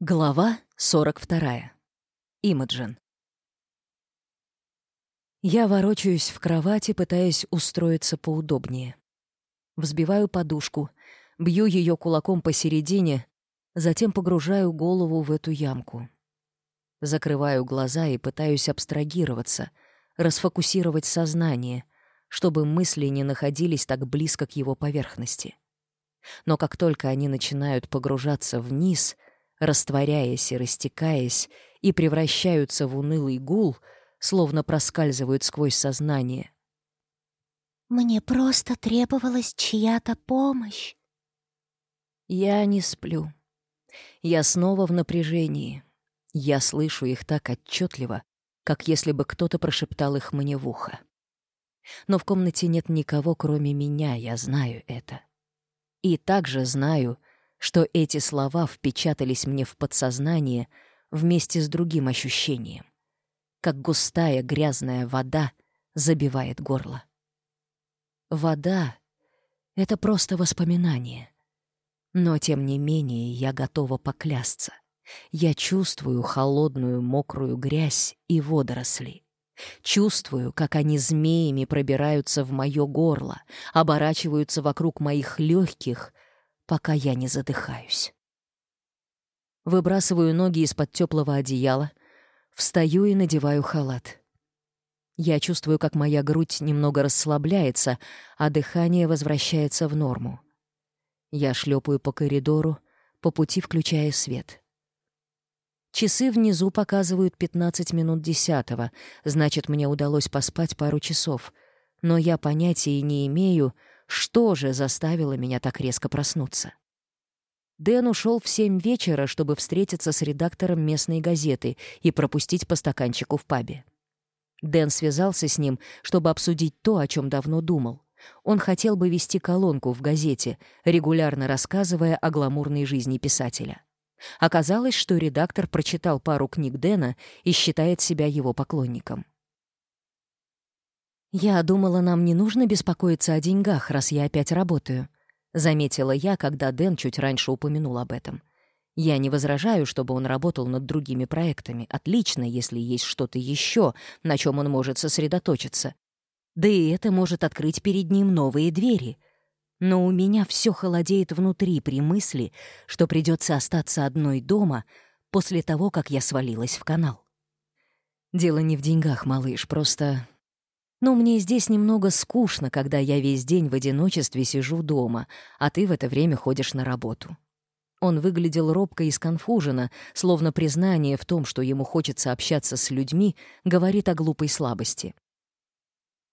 Глава 42. Имаджин. Я ворочаюсь в кровати, пытаясь устроиться поудобнее. Взбиваю подушку, бью ее кулаком посередине, затем погружаю голову в эту ямку. Закрываю глаза и пытаюсь абстрагироваться, расфокусировать сознание, чтобы мысли не находились так близко к его поверхности. Но как только они начинают погружаться вниз — растворяясь и растекаясь, и превращаются в унылый гул, словно проскальзывают сквозь сознание. «Мне просто требовалась чья-то помощь». Я не сплю. Я снова в напряжении. Я слышу их так отчетливо, как если бы кто-то прошептал их мне в ухо. Но в комнате нет никого, кроме меня, я знаю это. И также знаю, что эти слова впечатались мне в подсознание вместе с другим ощущением, как густая грязная вода забивает горло. Вода — это просто воспоминание. Но, тем не менее, я готова поклясться. Я чувствую холодную мокрую грязь и водоросли. Чувствую, как они змеями пробираются в мое горло, оборачиваются вокруг моих легких — пока я не задыхаюсь. Выбрасываю ноги из-под теплого одеяла, встаю и надеваю халат. Я чувствую, как моя грудь немного расслабляется, а дыхание возвращается в норму. Я шлепаю по коридору, по пути включая свет. Часы внизу показывают 15 минут десятого, значит, мне удалось поспать пару часов, но я понятия не имею, что же заставило меня так резко проснуться? Дэн ушел в семь вечера, чтобы встретиться с редактором местной газеты и пропустить по стаканчику в пабе. Дэн связался с ним, чтобы обсудить то, о чем давно думал. Он хотел бы вести колонку в газете, регулярно рассказывая о гламурной жизни писателя. Оказалось, что редактор прочитал пару книг Дэна и считает себя его поклонником. «Я думала, нам не нужно беспокоиться о деньгах, раз я опять работаю», — заметила я, когда Дэн чуть раньше упомянул об этом. Я не возражаю, чтобы он работал над другими проектами. Отлично, если есть что-то еще, на чем он может сосредоточиться. Да и это может открыть перед ним новые двери. Но у меня все холодеет внутри при мысли, что придется остаться одной дома после того, как я свалилась в канал. Дело не в деньгах, малыш, просто но мне здесь немного скучно, когда я весь день в одиночестве сижу дома, а ты в это время ходишь на работу». Он выглядел робко и сконфуженно, словно признание в том, что ему хочется общаться с людьми, говорит о глупой слабости.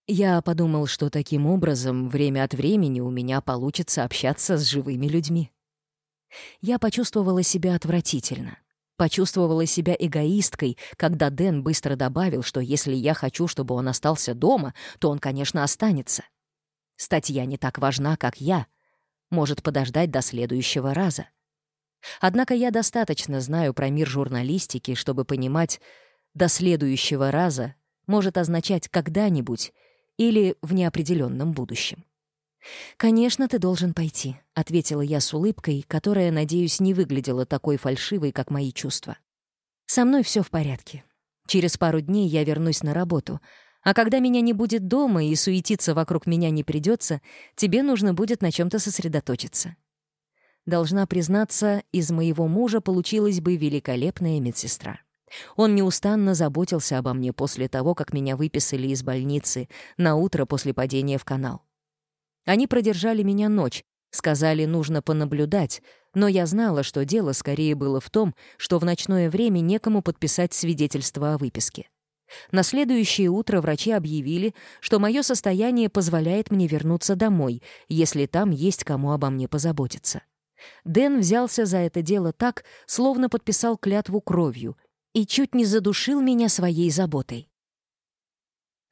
Я подумал, что таким образом время от времени у меня получится общаться с живыми людьми. Я почувствовала себя отвратительно. Почувствовала себя эгоисткой, когда Дэн быстро добавил, что если я хочу, чтобы он остался дома, то он, конечно, останется. Статья не так важна, как я. Может подождать до следующего раза. Однако я достаточно знаю про мир журналистики, чтобы понимать, «до следующего раза» может означать «когда-нибудь» или «в неопределенном будущем». «Конечно, ты должен пойти», — ответила я с улыбкой, которая, надеюсь, не выглядела такой фальшивой, как мои чувства. «Со мной все в порядке. Через пару дней я вернусь на работу, а когда меня не будет дома и суетиться вокруг меня не придется, тебе нужно будет на чем то сосредоточиться». Должна признаться, из моего мужа получилась бы великолепная медсестра. Он неустанно заботился обо мне после того, как меня выписали из больницы на утро после падения в канал. Они продержали меня ночь, сказали, нужно понаблюдать, но я знала, что дело скорее было в том, что в ночное время некому подписать свидетельство о выписке. На следующее утро врачи объявили, что мое состояние позволяет мне вернуться домой, если там есть кому обо мне позаботиться. Дэн взялся за это дело так, словно подписал клятву кровью, и чуть не задушил меня своей заботой.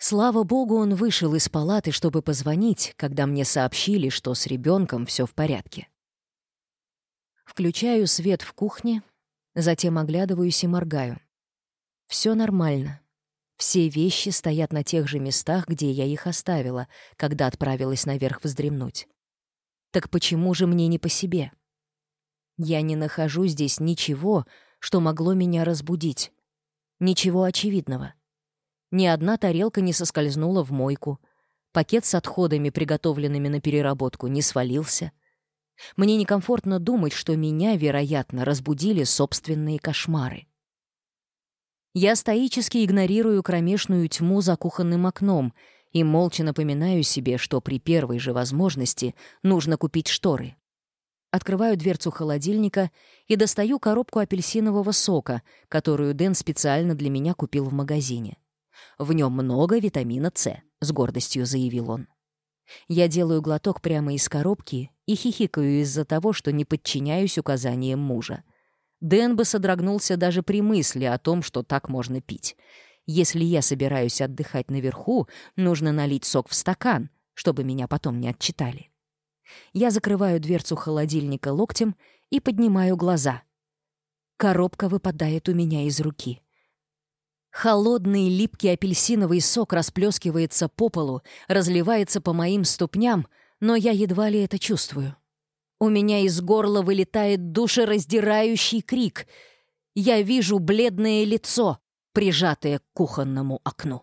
Слава богу, он вышел из палаты, чтобы позвонить, когда мне сообщили, что с ребенком все в порядке. Включаю свет в кухне, затем оглядываюсь и моргаю. Все нормально. Все вещи стоят на тех же местах, где я их оставила, когда отправилась наверх вздремнуть. Так почему же мне не по себе? Я не нахожу здесь ничего, что могло меня разбудить. Ничего очевидного. Ни одна тарелка не соскользнула в мойку. Пакет с отходами, приготовленными на переработку, не свалился. Мне некомфортно думать, что меня, вероятно, разбудили собственные кошмары. Я стоически игнорирую кромешную тьму за кухонным окном и молча напоминаю себе, что при первой же возможности нужно купить шторы. Открываю дверцу холодильника и достаю коробку апельсинового сока, которую Дэн специально для меня купил в магазине. В нем много витамина С, с гордостью заявил он. Я делаю глоток прямо из коробки и хихикаю из-за того, что не подчиняюсь указаниям мужа. Дэн бы содрогнулся даже при мысли о том, что так можно пить. Если я собираюсь отдыхать наверху, нужно налить сок в стакан, чтобы меня потом не отчитали. Я закрываю дверцу холодильника локтем и поднимаю глаза. Коробка выпадает у меня из руки. Холодный липкий апельсиновый сок расплескивается по полу, разливается по моим ступням, но я едва ли это чувствую. У меня из горла вылетает душераздирающий крик. Я вижу бледное лицо, прижатое к кухонному окну.